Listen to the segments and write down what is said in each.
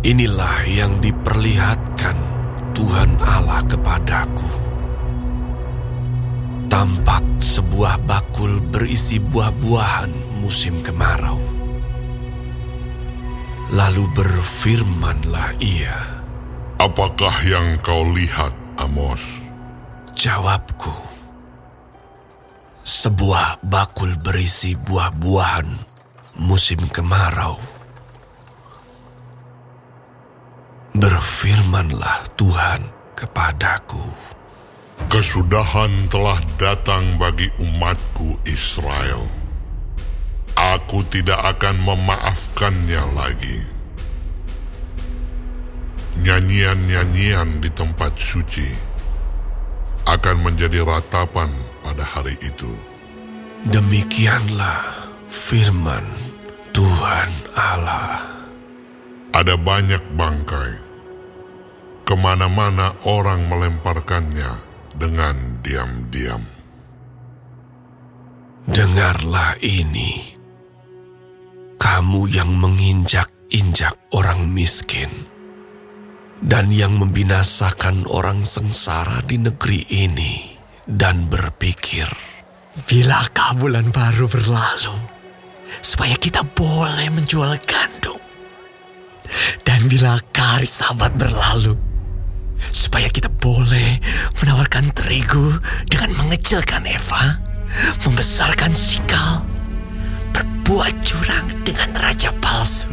Inilah yang diperlihatkan Tuhan Allah kepadaku. Tampak sebuah bakul berisi buah-buahan musim kemarau. Lalu berfirmanlah ia, Apakah yang kau lihat, Amos? Jawabku, sebuah bakul berisi buah-buahan musim kemarau. Berfirmanlah Tuhan kepadaku, Kesudahan telah datang bagi umatku Israel. Aku tidak akan memaafkannya lagi. Nyanyian-nyanyian di tempat suci akan menjadi ratapan pada hari itu. demikianlah firman Tuhan Allah. Ada banyak bangkai. Ke mana-mana orang melemparkannya dengan diam-diam. Dengarlah ini, kamu yang menginjak-injak orang miskin dan yang membinasakan orang sengsara di negeri ini dan berpikir, Bilakah bulan baru berlalu, supaya kita boleh menjual gandum? Dan bilakah hari sabat berlalu, supaya kita boleh menawarkan terigu dengan mengecilkan Eva, membesarkan sikal, berbuat curang dengan raja palsu,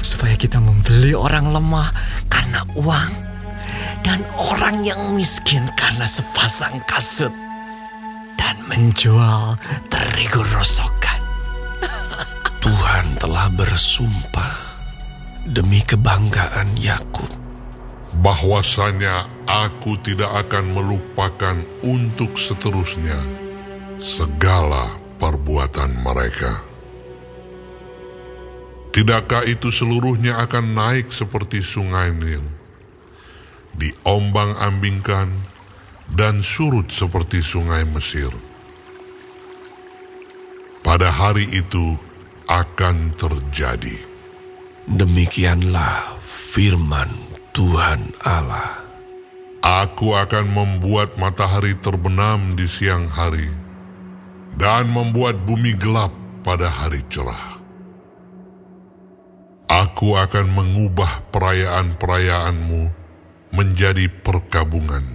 supaya kita membeli orang lemah karena uang, dan orang yang miskin karena sepasang kasut, dan menjual terigu rosokan. Tuhan telah bersumpah demi kebanggaan Yakub bahwasanya aku tidak akan melupakan untuk seterusnya segala perbuatan mereka. Tidakkah itu seluruhnya akan naik seperti sungai Nil, diombang-ambingkan dan surut seperti sungai Mesir. Pada hari itu akan terjadi. Demikianlah firman Tuhan Allah. Aku akan membuat matahari terbenam di siang hari dan membuat bumi gelap pada hari cerah. Aku akan mengubah perayaan-perayaanmu menjadi perkabungan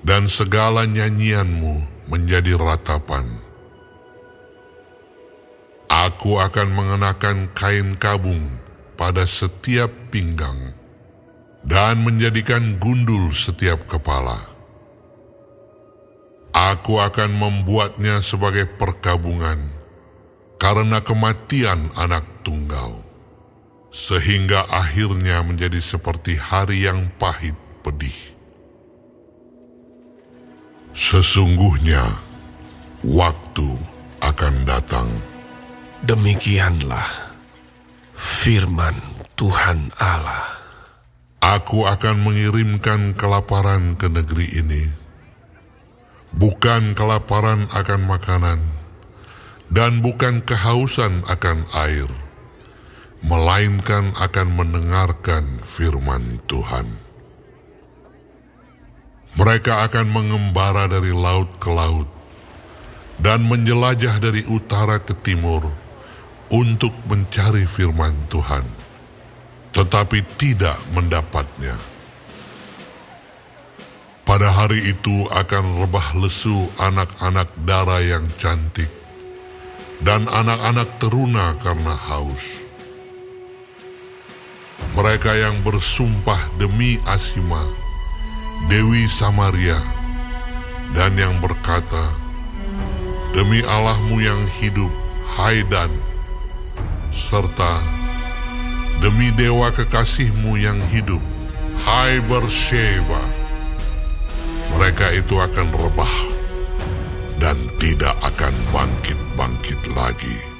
dan segala nyanyianmu menjadi ratapan. Aku akan mengenakan kain kabung pada setiap pinggang dan menjadikan gundul setiap kepala. Aku akan membuatnya sebagai perkabungan karena kematian anak tunggal, sehingga akhirnya menjadi seperti hari yang pahit pedih. Sesungguhnya waktu akan datang. Demikianlah firman Tuhan Allah. Aku akan mengirimkan kelaparan ke negeri ini, bukan kelaparan akan makanan, dan bukan kehausan akan air, melainkan akan mendengarkan firman Tuhan. Mereka akan mengembara dari laut ke laut dan menjelajah dari utara ke timur untuk mencari firman Tuhan, tetapi tidak mendapatnya. Pada hari itu akan rebah lesu anak-anak darah yang cantik dan anak-anak teruna karena haus. Mereka yang bersumpah demi Asima, Dewi Samaria, dan yang berkata, Demi Allahmu yang hidup, hai Dan, serta demi dewa kekasihmu yang hidup, hai Bersheba. Mereka itu akan rebah dan tidak akan bangkit-bangkit lagi.